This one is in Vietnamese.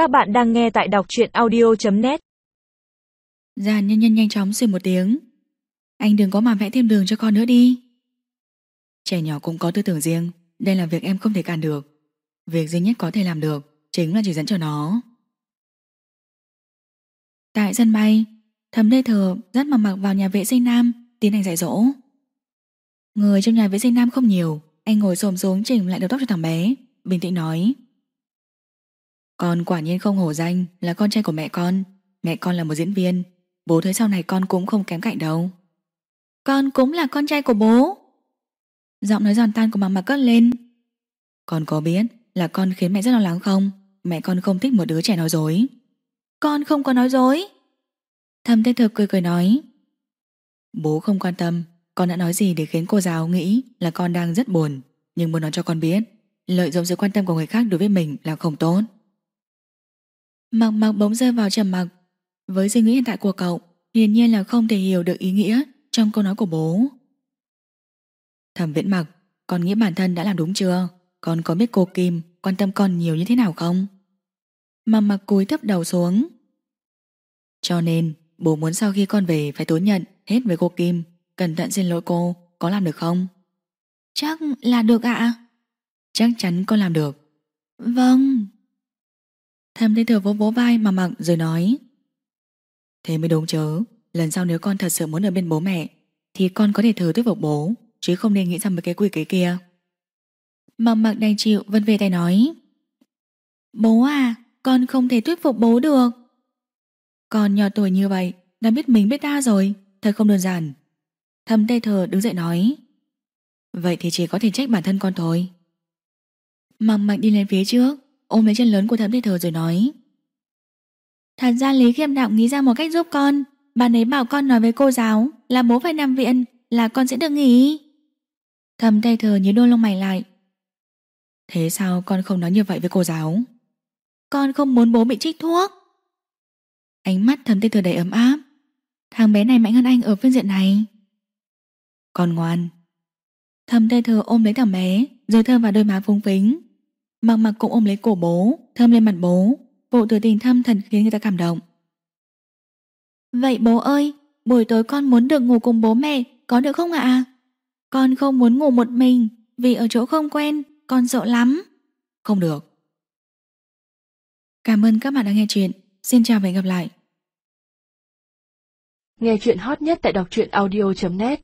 Các bạn đang nghe tại đọc truyện audio.net Giàn nhân nhân nhanh chóng xuyên một tiếng. Anh đừng có mà vẽ thêm đường cho con nữa đi. Trẻ nhỏ cũng có tư tưởng riêng, Đây là việc em không thể cản được. Việc duy nhất có thể làm được Chính là chỉ dẫn cho nó. Tại sân bay Thấm Lê Thừa dắt mà mặc vào nhà vệ sinh nam, Tiến hành dạy dỗ. Người trong nhà vệ sinh nam không nhiều, Anh ngồi xồm xuống chỉnh lại đầu tóc cho thằng bé, Bình tĩnh nói. Con quả nhiên không hổ danh Là con trai của mẹ con. Mẹ con là một diễn viên. Bố thấy sau này con cũng không kém cạnh đâu. Con cũng là con trai của bố. Giọng nói giòn tan của mama cất lên. Con có biết là con khiến mẹ rất lo lắng không? Mẹ con không thích một đứa trẻ nói dối. Con không có nói dối. Thầm tên thực cười cười nói. Bố không quan tâm. Con đã nói gì để khiến cô giáo nghĩ Là con đang rất buồn. Nhưng muốn nói cho con biết, Lợi dụng sự quan tâm của người khác đối với mình là không tốt. Mặc mặc bỗng rơi vào trầm mặc. Với suy nghĩ hiện tại của cậu Hiển nhiên là không thể hiểu được ý nghĩa Trong câu nói của bố. Thẩm viễn mặc Con nghĩ bản thân đã làm đúng chưa? Con có biết cô Kim quan tâm con nhiều như thế nào không? Mặc mặc cúi thấp đầu xuống. Cho nên Bố muốn sau khi con về phải tốn nhận Hết với cô Kim Cẩn thận xin lỗi cô Có làm được không? Chắc là được ạ. Chắc chắn con làm được. Vâng Thầm Thiên thừa vỗ vỗ vai mà mặc rồi nói. Thế mới đúng chớ Lần sau nếu con thật sự muốn ở bên bố mẹ, Thì con có thể thử thuyết phục bố, Chứ không nên nghĩ ra mấy cái quỷ kế kia. Mặc mặc đành chịu, vân về tay nói. Bố à Con không thể thuyết phục bố được. Con nhỏ tuổi như vậy, Đã biết mình biết ta rồi, Thật không đơn giản. Thầm tê thờ đứng dậy nói. Vậy thì chỉ có thể trách bản thân con thôi. Mặc mặc đi lên phía trước Ôm lấy chân lớn của thẩm tê thờ rồi nói. Thật ra Lý Khiêm Đạo nghĩ ra một cách giúp con. Bạn ấy bảo con nói với cô giáo Là bố phải nằm viện, Là con sẽ được nghỉ. Thầm tay thờ nhớ đôi lông mày lại. Thế sao con không nói như vậy với cô giáo? Con không muốn bố bị trích thuốc. Ánh mắt thầm tay thờ đầy ấm áp. Thằng bé này mạnh hơn anh ở phương diện này. Con ngoan. Thầm tay thờ ôm lấy thằng bé, Rồi thơm vào đôi má phúng phính. Mặc mặc cũng ôm lấy cổ bố Thơm lên mặt bố. Bộ tử tình thâm thần khiến người ta cảm động. Vậy bố ơi Buổi tối con muốn được ngủ cùng bố mẹ Có được không ạ? Con không muốn ngủ một mình Vì ở chỗ không quen Con sợ lắm. Không được. Cảm ơn các bạn đã nghe chuyện. Xin chào và hẹn gặp lại. Nghe chuyện hot nhất tại đọc truyện audio.net